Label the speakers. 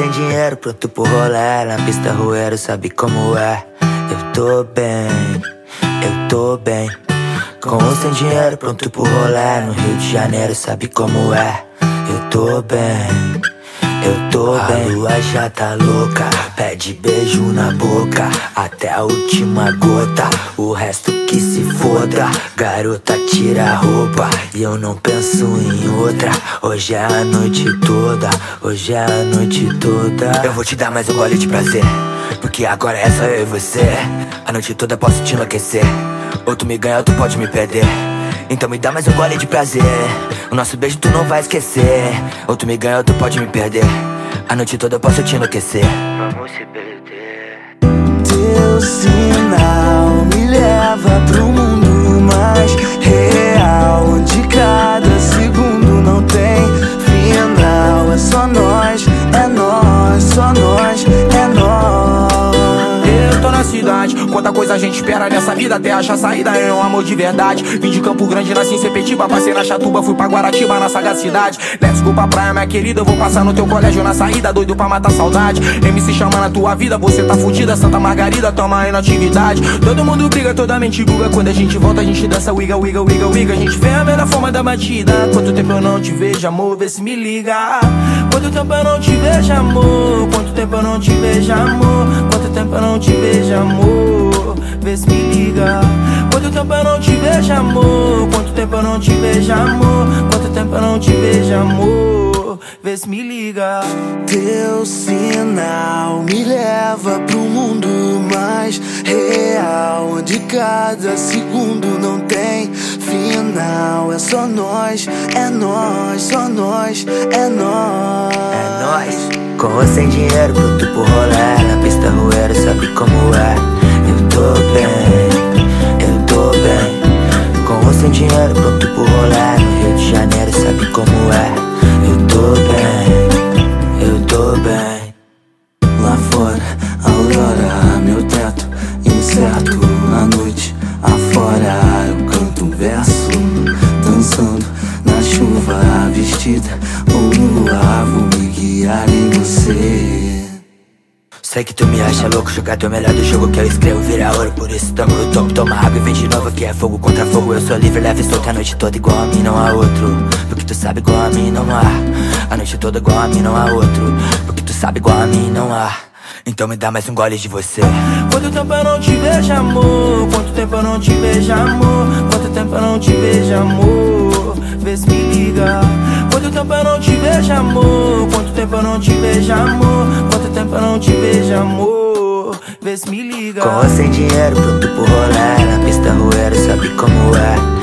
Speaker 1: sem dinheiro, pronto pro rolê. Na pista roeiro, sabe como é? Eu tô bem, eu tô bem. Com ou sem dinheiro, pronto pro rolê. No Rio de Janeiro, sabe como é? Eu tô bem. Eu tô bem, a lua já tá louca. Pede beijo na boca. Até a última gota. O resto que se foda. Garota tira a roupa. E eu não penso em outra. Hoje é a noite toda. Hoje é a noite toda. Eu vou te dar mais um gole de prazer. Porque agora é só eu e você. A noite toda posso te enlouquecer. Ou tu me ganha ou tu pode me perder. Então me dá mais um gole de prazer O nosso beijo tu não vai esquecer. Ou tu me ganha ou tu pode me perder. A noite toda eu posso te enlouquecer. Vamos se perder.
Speaker 2: Teu sinal me leva pro mundo
Speaker 3: coisa a gente espera nessa vida até achar saída é um amor de verdade. Vim de Campo Grande, nasci em Sepetiba, passei na Chatuba, fui pra Guaratiba na sagacidade. Go pra praia, minha querida, eu vou passar no teu colégio na saída, doido pra matar saudade. MC chama na tua vida, você tá fudida, Santa Margarida, toma aí na atividade. Todo mundo briga, toda mente buga, quando a gente volta a gente dança wiga, wiga, wiga, wiga. A gente vê a melhor forma da batida. Quanto tempo eu não te vejo, amor, vê se me liga. Quanto tempo eu não te vejo, amor, quanto tempo eu não te vejo, amor, quanto tempo eu não te vejo, amor vê se me liga. Quanto tempo eu não te vejo, amor? Quanto tempo eu não te vejo, amor? Quanto tempo eu não te vejo, amor? Vê se me liga.
Speaker 2: Teu sinal me leva pro mundo mais real Onde cada segundo não tem final. É só nós, é nós, só nós, é nós.
Speaker 1: É nós Com ou sem dinheiro, pronto pro rolê. Na pista roeiro, sabe como é ou no
Speaker 2: luar, vou me guiar em você.
Speaker 1: Sei que tu me acha louco, jogar teu melhor do jogo que eu escrevo vira ouro Por isso tamo no topo, toma água e vem de novo Que é fogo contra fogo, eu sou livre, leve e solto A noite toda igual a mim, não há outro. Porque tu sabe igual a mim, não há. A noite toda igual a mim, não há outro. Porque tu sabe igual a mim, não há. Então me dá mais um gole de você.
Speaker 3: Quanto tempo eu não te vejo, amor? Quanto tempo eu não te vejo, amor? Quanto tempo eu não te vejo, amor eu não te vejo, amor. Quanto tempo eu não te vejo, amor? Quanto tempo eu não te vejo, amor? Vê se me liga.
Speaker 1: Com ou sem dinheiro, pronto pro rolê. Na pista roeiro, sabe como é